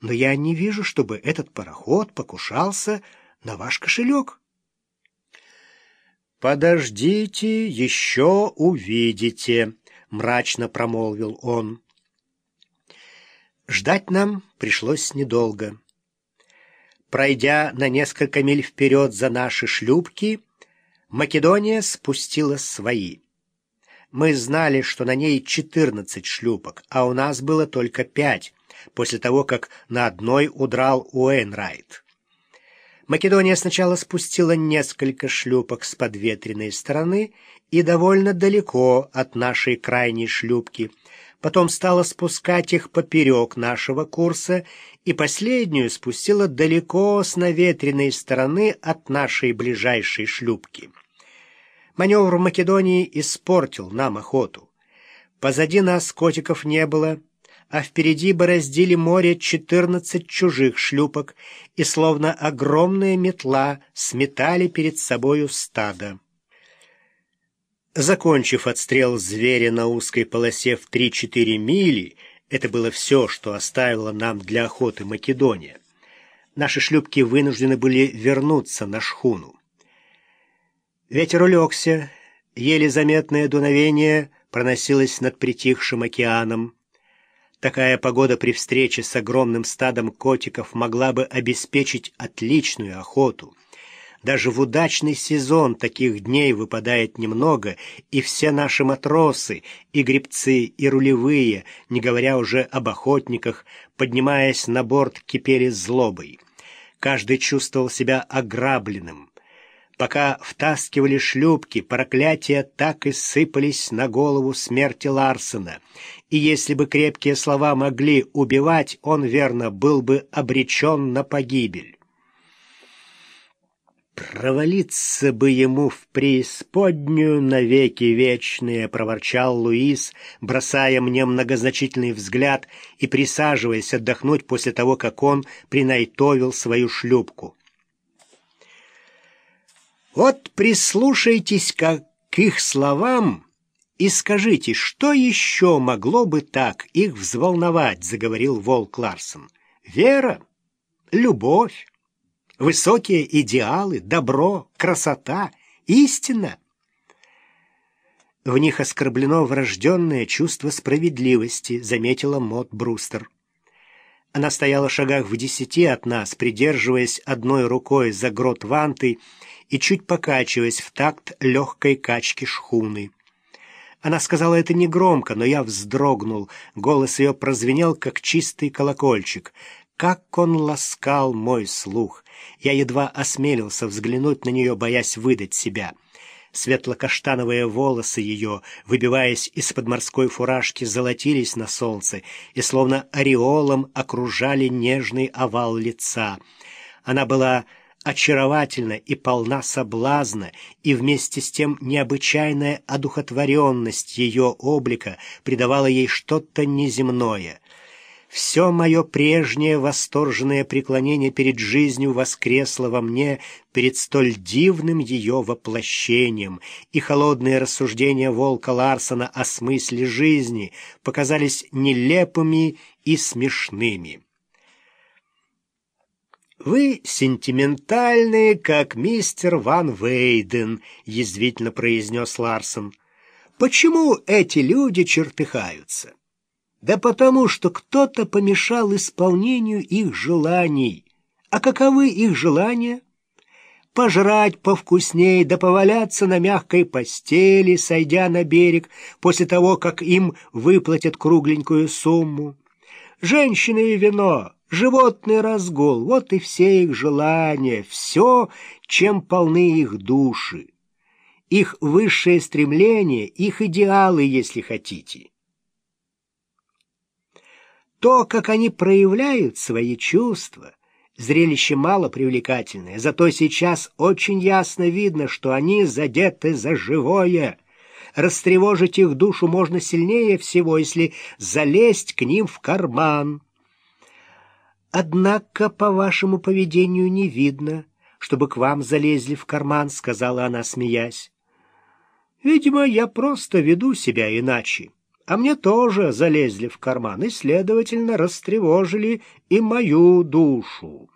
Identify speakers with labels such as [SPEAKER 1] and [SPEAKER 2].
[SPEAKER 1] но я не вижу, чтобы этот пароход покушался на ваш кошелек. «Подождите, еще увидите», — мрачно промолвил он. Ждать нам пришлось недолго. Пройдя на несколько миль вперед за наши шлюпки, Македония спустила свои. Мы знали, что на ней 14 шлюпок, а у нас было только пять, после того, как на одной удрал Уэйнрайт. Македония сначала спустила несколько шлюпок с подветренной стороны и довольно далеко от нашей крайней шлюпки, потом стала спускать их поперек нашего курса и последнюю спустила далеко с наветренной стороны от нашей ближайшей шлюпки. Маневр Македонии испортил нам охоту. Позади нас котиков не было, а впереди бороздили море четырнадцать чужих шлюпок и, словно огромная метла, сметали перед собою стадо. Закончив отстрел зверя на узкой полосе в три-четыре мили, это было все, что оставила нам для охоты Македония, наши шлюпки вынуждены были вернуться на шхуну. Ветер улегся, еле заметное дуновение проносилось над притихшим океаном. Такая погода при встрече с огромным стадом котиков могла бы обеспечить отличную охоту. Даже в удачный сезон таких дней выпадает немного, и все наши матросы, и гребцы, и рулевые, не говоря уже об охотниках, поднимаясь на борт, кипели злобой. Каждый чувствовал себя ограбленным. Пока втаскивали шлюпки, проклятия так и сыпались на голову смерти Ларсена, и если бы крепкие слова могли убивать, он, верно, был бы обречен на погибель. «Провалиться бы ему в преисподнюю навеки вечные», — проворчал Луис, бросая мне многозначительный взгляд и присаживаясь отдохнуть после того, как он принайтовил свою шлюпку. Вот прислушайтесь к их словам и скажите, что еще могло бы так их взволновать, заговорил Волк Ларсон. Вера, любовь, высокие идеалы, добро, красота, истина. В них оскорблено врожденное чувство справедливости, заметила Мот Брустер. Она стояла в шагах в десяти от нас, придерживаясь одной рукой за грот ванты и чуть покачиваясь в такт легкой качки шхуны. Она сказала это негромко, но я вздрогнул. Голос ее прозвенел, как чистый колокольчик. Как он ласкал мой слух! Я едва осмелился взглянуть на нее, боясь выдать себя. Светло-каштановые волосы ее, выбиваясь из-под морской фуражки, золотились на солнце и словно ореолом окружали нежный овал лица. Она была очаровательна и полна соблазна, и вместе с тем необычайная одухотворенность ее облика придавала ей что-то неземное. Все мое прежнее восторженное преклонение перед жизнью воскресло во мне перед столь дивным ее воплощением, и холодные рассуждения волка Ларсона о смысле жизни показались нелепыми и смешными. «Вы сентиментальные, как мистер Ван Вейден», — язвительно произнес Ларсон. «Почему эти люди чертыхаются?» «Да потому, что кто-то помешал исполнению их желаний. А каковы их желания?» пожрать повкусней, да поваляться на мягкой постели, сойдя на берег, после того, как им выплатят кругленькую сумму. Женщины и вино, животный разгул — вот и все их желания, все, чем полны их души. Их высшее стремление, их идеалы, если хотите. То, как они проявляют свои чувства, зрелище мало привлекательное, зато сейчас очень ясно видно, что они задеты за живое. Растревожить их душу можно сильнее всего, если залезть к ним в карман. «Однако по вашему поведению не видно, чтобы к вам залезли в карман», — сказала она, смеясь. «Видимо, я просто веду себя иначе. А мне тоже залезли в карман и, следовательно, растревожили и мою душу.